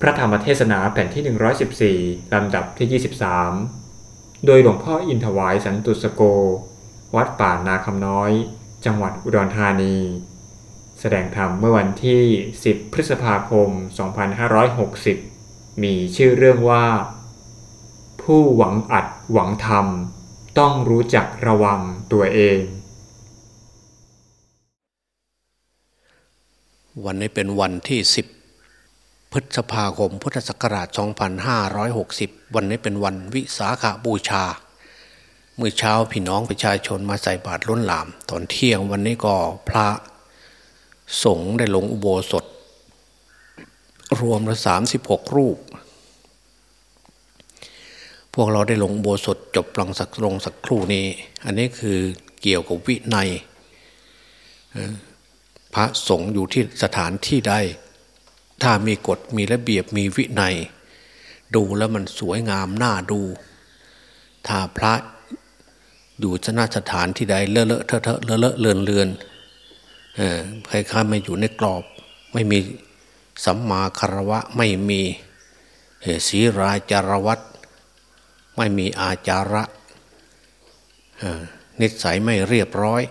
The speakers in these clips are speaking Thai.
พระธรรมเทศนาแผ่นที่ 114 ลำดับที่ 23 โดยหลวงพ่ออินถวายสันตุสโก วัดป่านาคำน้อย จังหวัดอุดรธานี แสดงธรรมเมื่อวันที่ 10 พฤษภาคม 2560 มีชื่อเรื่องว่า ผู้หวังอัดหวังทำต้องรู้จักระวังตัวเอง วันนี้เป็นวันที่ 10 พฤษภาคมพุทธศักราช 2560 วันนี้เป็นวันวิสาขาบูชา เมื่อเช้าพี่น้องประชาชนมาใส่บาตรล้นหลาม ตอนเที่ยงวันนี้ก็พระสงฆ์ได้ลงอุโบสถ รวมละสามสิบหกรูป พวกเราได้ลงอุโบสถจบลังสักลงสักครู่นี้ อันนี้คือเกี่ยวกับวินัยพระสงฆ์อยู่ที่สถานที่ใด ถ้ามีกฎมีระเบียบมีวินัย ดูแล้วมันสวยงามน่าดู ถ้าพระอยู่ชนาสถานที่ใดเลอะเลอะเทอะเทอะเลอะเลอะเลือนเลือนใครข้าไม่อยู่ในกรอบ ไม่มีสัมมาคารวะไม่มีศีราจารวัตไม่มีอาจาระนิสัยไม่เรียบร้อย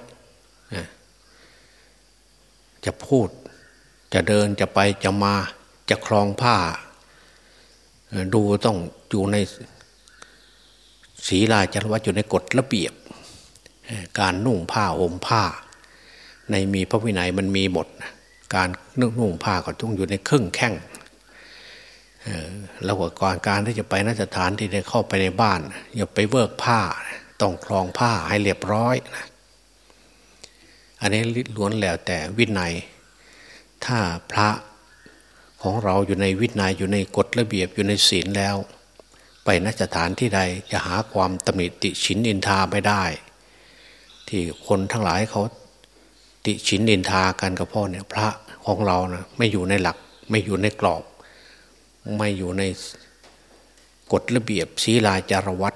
จะพูด จะเดินจะไปจะมาจะคลองผ้า ดูต้องอยู่ในศีลาจารวัตอยู่ในกฎระเบียบ การนุ่งผ้าห่มผ้า ในมีพระวินัยมันมีหมด การนุ่งผ้าก็ต้องอยู่ในเครึ่องแข้งแล้วก็ก่อนการที่จะไปนสถานที่ได้เข้าไปในบ้าน อย่าไปเวิร์กผ้า ต้องคลองผ้าให้เรียบร้อยนะอันนี้ล้วนแล้วแต่วินัย ถ้าพระของเราอยู่ในวินัยอยู่ในกฎระเบียบอยู่ในศีลแล้ว ไปนัสถานที่ใดจะหาความตำหนิติฉินอินทาไม่ได้ ที่คนทั้งหลายเขาติฉินอินทากันกับพ่อเนี่ยพระของเรานะไม่อยู่ในหลักไม่อยู่ในกรอบ ไม่อยู่ในกฎระเบียบศีลาจารวัต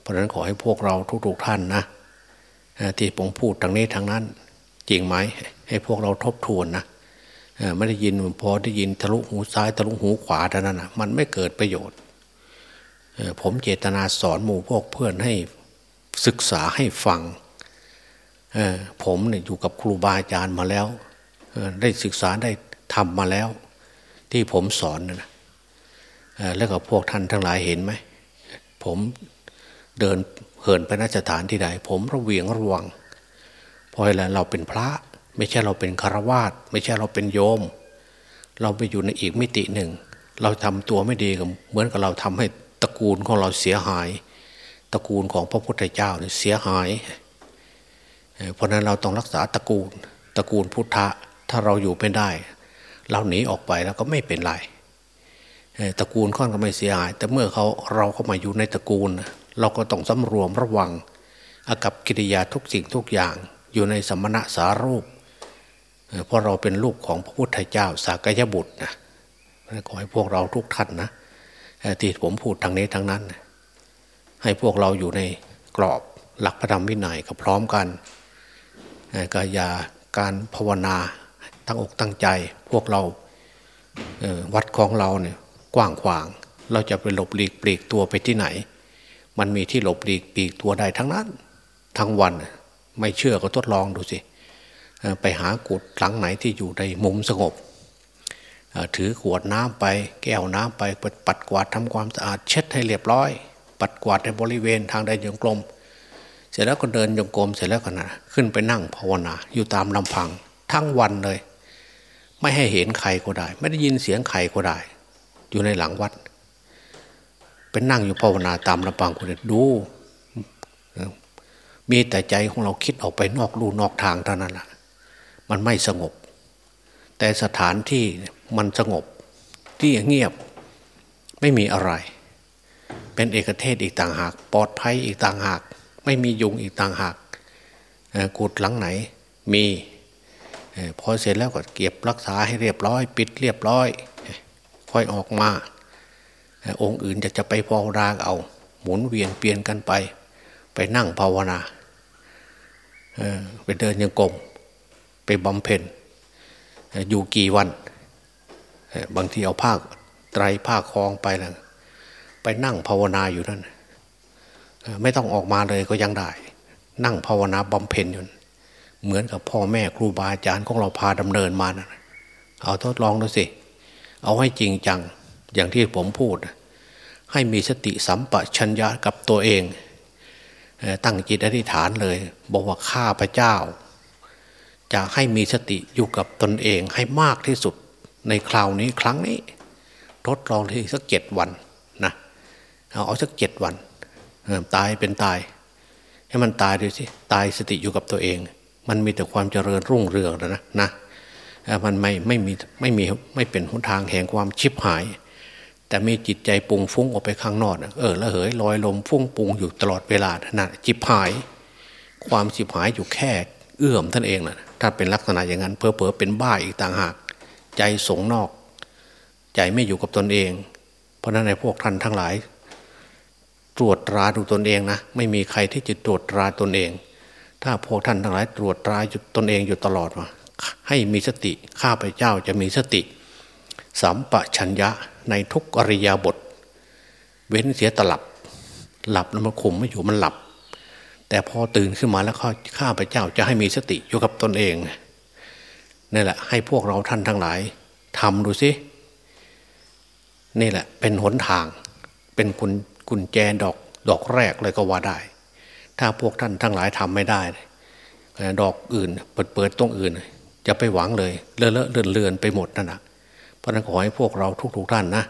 เพราะนั้นขอให้พวกเราทุกๆท่านนะที่ผมพูดทางนี้ทางนั้น จริงไหมให้พวกเราทบทวนนะ ไม่ได้ยินพอได้ยินทะลุหูซ้ายทะลุหูขวาเท่านั้นนะมันไม่เกิดประโยชน์ผมเจตนาสอนหมู่พวกเพื่อนให้ศึกษาให้ฟังผมเนี่ยอยู่กับครูบาอาจารย์มาแล้วได้ศึกษาได้ทำมาแล้ว ที่ผมสอนนะแล้วก็พวกท่านทั้งหลายเห็นไหม ผมเดินเหินไปนสถานที่ใด ผมระเวียงระวังเพราะอะไรเราเป็นพระ ไม่ใช่เราเป็นคารวาสไม่ใช่เราเป็นโยม เราไปอยู่ในอีกมิติหนึ่ง เราทำตัวไม่ดีกับเหมือนกับเราทำให้ตระกูลของเราเสียหาย ตระกูลของพระพุทธเจ้าเนี่ยเสียหาย เพราะนั้นเราต้องรักษาตระกูลตระกูลพุทธะถ้าเราอยู่ไม่ได้ เราหนีออกไปแล้วก็ไม่เป็นไรตระกูลค่อนก็ไม่เสียหาย แต่เมื่อเขาเราเข้ามาอยู่ในตระกูล เราก็ต้องสำรวมระวังอากับกิริยาทุกสิ่งทุกอย่างอยู่ในสมณะสารูป เพราะเราเป็นลูกของพระพุทธเจ้าสากยบุตรนะขอให้พวกเราทุกท่านนะที่ผมพูดทางนี้ทางนั้น ให้พวกเราอยู่ในกรอบหลักพระธรรมวินัยก็พร้อมกันกายาการภาวนาตั้งอกตั้งใจ พวกเราวัดของเราเนี่ยกว้างขวาง เราจะไปหลบหลีกปลีกตัวไปที่ไหน มันมีที่หลบหลีกปลีกตัวได้ทั้งนั้น ทั้งวัน ไม่เชื่อก็ทดลองดูสิ ไปหากุดหลังไหนที่อยู่ในมุมสงบ ถือขวดน้ำไป แก้วน้ำไปปัดกวาดทำความสะอาดเช็ดให้เรียบร้อย ปัดกวาดในบริเวณทางใดยงกลม เสร็จแล้วก็เดินยงกลมเสร็จแล้วก็นะขึ้นไปนั่งภาวนาอยู่ตามลำพังทั้งวันเลย ไม่ให้เห็นใครก็ได้ ไม่ได้ยินเสียงใครก็ได้ อยู่ในหลังวัดเป็นนั่งอยู่ภาวนาตามลำพังคนเดูมีแต่ใจของเราคิดออกไปนอกลู่นอกทางเท่านั้นแหละ มันไม่สงบ แต่สถานที่มันสงบที่เงียบไม่มีอะไร เป็นเอกเทศอีกต่างหาก ปลอดภัยอีกต่างหาก ไม่มียุงอีกต่างหากกุดหลังไหนมีพอเสร็จแล้วก็เก็บรักษาให้เรียบร้อย ปิดเรียบร้อย ค่อยออกมา องค์อื่นจะจะไปภาวนาเอา หมุนเวียนเปลี่ยนกันไป ไปนั่งภาวนาไปเดินยังกลม ไปบำเพ็ญอยู่กี่วัน บางทีเอาผ้าไตรผ้าคลองไปแล้วไปนั่งภาวนาอยู่นั่นไม่ต้องออกมาเลยก็ยังได้ นั่งภาวนาบำเพ็ญอยู่เหมือนกับพ่อแม่ครูบาอาจารย์ของเราพาดำเนินมานะเอาทดลองดูสิ เอาให้จริงจังอย่างที่ผมพูด ให้มีสติสัมปชัญญะกับตัวเอง ตั้งจิตอธิษฐานเลย บอกว่าข้าพระเจ้า จะให้มีสติอยู่กับตนเองให้มากที่สุดในคราวนี้ครั้งนี้ทดลองที่สักเจ็ดวันนะเอาสักเจ็ดวันตายเป็นตาย ให้มันตายดูสิตายสติอยู่กับตัวเอง มันมีแต่ความเจริญรุ่งเรืองแล้วนะนะมันไม่ไม่มีไม่มีไม่เป็นหนทางแห่งความชิบหาย แต่มีจิตใจปุงฟุ้งออกไปข้างนอกเออละเหยลอยลมฟุ้งปุงอยู่ตลอดเวลานะจิบหาย ความชิบหายอยู่แค่ เอื้อมท่านเองนะถ้าเป็นลักษณะอย่างนั้นเพอเพอเป็นบ้าอีกต่างหาก ใจสงนอก ใจไม่อยู่กับตนเอง เพราะนั้นในพวกท่านทั้งหลาย ตรวจตราดูตนเองนะไม่มีใครที่จะตรวจตราตนเอง ถ้าพวกท่านทั้งหลาย ตรวจตราตนเองอยู่ตลอดมาให้มีสติข้าพเจ้าจะมีสติสัมปชัญญะในทุกอริยบท เว้นเสียตลับ หลับแล้วมันคุมไม่อยู่มันหลับ แต่พอตื่นขึ้นมาแล้วข้าพเจ้าจะให้มีสติอยู่กับตนเองนี่แหละ ให้พวกเราท่านทั้งหลายทำดูสินี่แหละ เป็นหนทาง เป็นกุญกุญแจดอกดอกแรกเลยก็ว่าได้ ถ้าพวกท่านทั้งหลายทำไม่ได้ ดอกอื่น เปิดเปิดตรงอื่น จะไปหวังเลย เลอะเลอะเลือนเลือนไปหมดนั่นแหะเพราะนั้นขอให้พวกเราทุกๆท่านนะ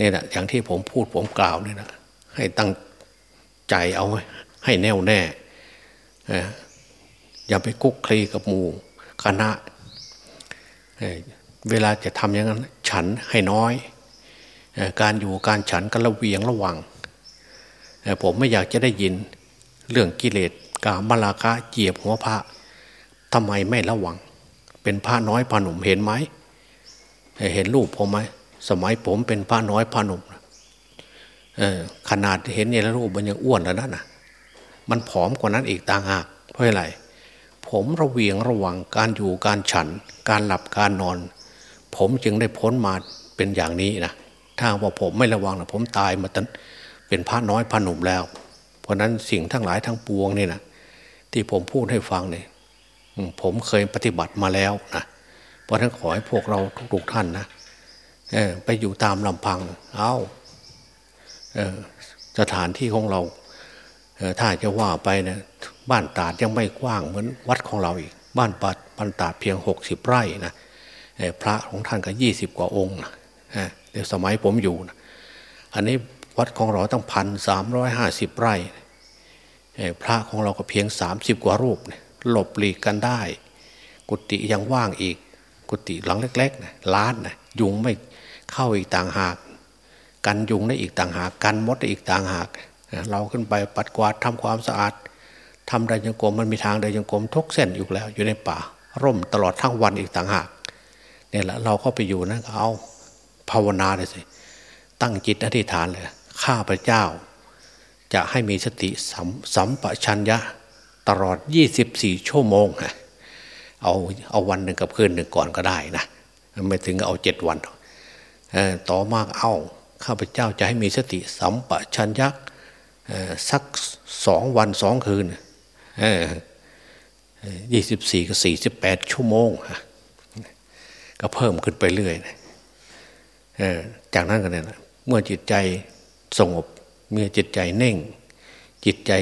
นี่แหละอย่างที่ผมพูดผมกล่าวนี่นะให้ตั้งใจเอาไว้ ให้แน่วแน่อย่าไปกุ๊กคลีกับหมู่คณะเวลาจะทำอย่างนั้น ฉันให้น้อย การอยู่การฉันก็ระเวียงระวัง ผมไม่อยากจะได้ยินเรื่องกิเลสกามลาคะเจียบหัวพระทำไมไม่ระวัง เป็นพระน้อยพระหนุ่มเห็นไหม เห็นรูปผมไหม สมัยผมเป็นพระน้อยพระหนุ่มขนาดเห็นในรูปมันยังอ้วนแล้วนั่นนะ มันผอมกว่านั้นอีกต่างหากเพราะอะไรผมระเวียงระวังการอยู่การฉัน การหลับการนอน ผมจึงได้พ้นมาเป็นอย่างนี้นะถ้าว่าผมไม่ระวังนะผมตายมาตั้งเป็นพระน้อยพระหนุ่มแล้ว เพราะนั้นสิ่งทั้งหลายทั้งปวงนี่นะที่ผมพูดให้ฟังเนี่ยผมเคยปฏิบัติมาแล้วนะเพราะนั้นขอให้พวกเราทุกๆท่านนะไปอยู่ตามลำพัง เอาสถานที่ของเรา ถ้าจะว่าไปนะบ้านตาดยังไม่กว้างเหมือนวัดของเราอีก บ้านปัดบ้านตาดเพียงหกสิบไร่นะพระของท่านก็ยี่สิบกว่าองค์นะเดี๋ยวสมัยผมอยู่นะอันนี้วัดของเราตั้งพันสามร้อยห้าสิบไร่พระของเราก็เพียงสามสิบกว่ารูปนี่ยหลบหลีกกันได้ กุฏิยังว่างอีก กุฏิหลังเล็กๆนะล้านนะยุงไม่เข้าอีกต่างหาก กันยุงได้อีกต่างหาก กันมดได้อีกต่างหาก เราขึ้นไปปัดกวาดทำความสะอาดทำเดินยังกรมมันมีทางเดินยังกรมทุกเส้นอยู่แล้ว อยู่ในป่า ร่มตลอดทั้งวันอีกต่างหากเนี่ยแหละเราก็ไปอยู่นะเอาภาวนาเลยสิตั้งจิตอธิษฐานเลยข้าพระเจ้า จะให้มีสติสัมสัมปชัญญะตลอด 24 ชั่วโมงเอาเอาวันหนึ่งกับคืนหนึ่งก่อนก็ได้นะไม่ถึงเอาเจ็ดวันต่อมาเอาข้าพเจ้าจะให้มีสติสัมปชัญญะ สักสองวันสองคืนยี่สิบสี่กับสี่สิบแปดชั่วโมง ก็เพิ่มขึ้นไปเรื่อยจากนั้นกันเนี่ยเมื่อจิตใจสงบ เมื่อจิตใจเน่ง จิตใจ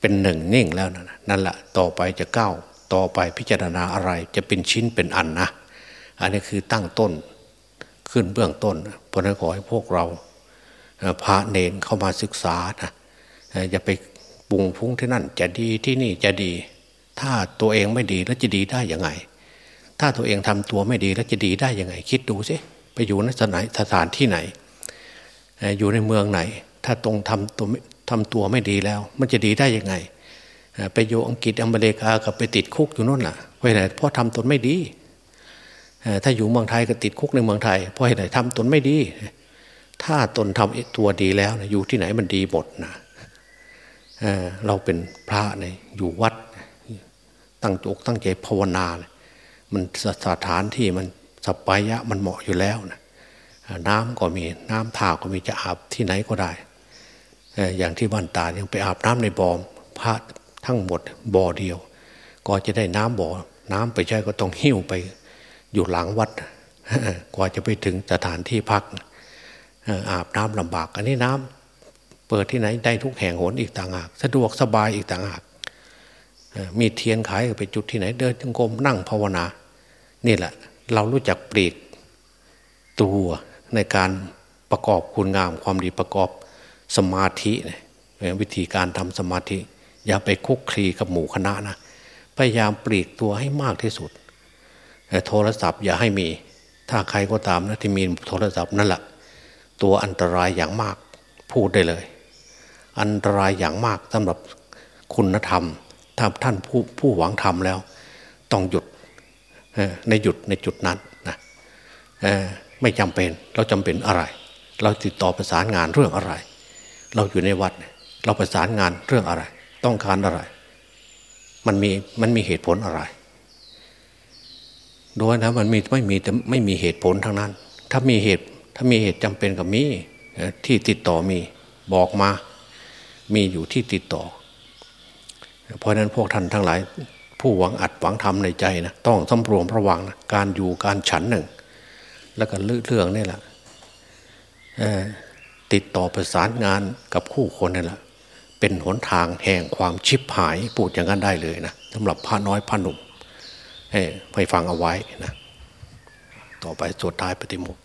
เป็นหนึ่งนิ่งแล้วนะนั่นแหละต่อไปจะก้าวต่อไปพิจารณาอะไรจะเป็นชิ้นเป็นอันนะ อันนี้คือตั้งต้นขึ้นเบื้องต้นเพราะนั้นขอให้พวกเราพระเนนเข้ามาศึกษานะ อย่าไปปุงฟุ้งที่นั่น จะดีที่นี่จะดี ถ้าตัวเองไม่ดีแล้วจะดีได้ยังไง ถ้าตัวเองทำตัวไม่ดีแล้วจะดีได้ยังไง คิดดูสิไปอยู่ในสถานสถานที่ไหน อยู่ในเมืองไหน ถ้าตรงทำตัวทำตัวไม่ดีแล้ว มันจะดีได้ยังไง ไปอยู่อังกฤษอเมริกากับไปติดคุกอยู่นู่นน่ะเพราะอะไรเพราะทำตนไม่ดีถ้าอยู่เมืองไทยก็ติดคุกในเมืองไทย เพราะอะไรทำตนไม่ดี ถ้าตนทำตัวดีแล้วอยู่ที่ไหนมันดีหมดนะ เราเป็นพระเนี่ยอยู่วัด ตั้งจกตั้งใจภาวนาเลยมันสถานที่มันสปายะมันเหมาะอยู่แล้วนะน้ำก็มีน้ำท่าก็มีจะอาบที่ไหนก็ได้ อย่างที่บ้านตายังไปอาบน้ำในบ่อพระทั้งหมดบ่อเดียว ก็จะได้น้ำบ่อน้ำไปใช้ก็ต้องหิ้วไปอยู่หลังวัด กว่าจะไปถึงสถานที่พักอาบน้ำลำบาก อันนี้น้ำ เปิดที่ไหนได้ทุกแห่งหนอีกต่างหากสะดวกสบายอีกต่างหากมีเทียนขายไปจุดที่ไหนเดินจงกรมนั่งภาวนา นี่แหละ เรารู้จักปลีกตัวในการประกอบคุณงามความดีประกอบสมาธิวิธีการทำสมาธิ อย่าไปคุกคลีกับหมู่คณะนะพยายามปลีกตัวให้มากที่สุดโทรศัพท์อย่าให้มี ถ้าใครก็ตามนะที่มีโทรศัพท์นั่นแหละตัวอันตรายอย่างมากพูดได้เลย อันตรายอย่างมากสำหรับคุณธรรม ถ้าท่านผู้ผู้หวังธรรมแล้ว ต้องหยุดในหยุดในจุดนั้นนะไม่จำเป็นเราจำเป็นอะไร เราติดต่อประสานงานเรื่องอะไร เราอยู่ในวัด เราประสานงานเรื่องอะไร ต้องการอะไร มันมีมันมีเหตุผลอะไรโดยนะมันมีไม่มีแต่ไม่มีเหตุผลทั้งนั้น ถ้ามีเหตุถ้ามีเหตุจำเป็นกับมีที่ติดต่อมีบอกมา มีอยู่ที่ติดต่อ เพราะนั้นพวกท่านทั้งหลาย ผู้หวังอัดหวังทำในใจนะต้องสำรวมระวังนะการอยู่การฉันหนึ่ง แล้วก็เรื่องนี่แหละติดต่อประสานงานกับคู่คนนี่แหละเป็นหนทางแห่งความชิบหายพูดอย่างนั้นได้เลยนะสำหรับพระน้อยพระหนุ่มให้ฟังเอาไว้นะต่อไปสวดท้ายปฏิโมก